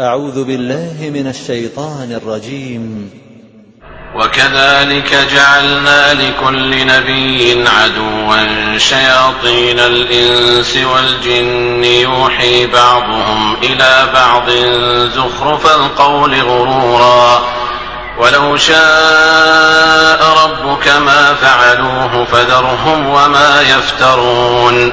أعوذ بالله من الشيطان الرجيم. وكذلك جعلنا لكل نبي عدوا شياطين الإنس والجن يوحي بعضهم إلى بعض زخرف القول غرورا. ولو شاء ربك ما فعلوه فذرهم وما يفترون.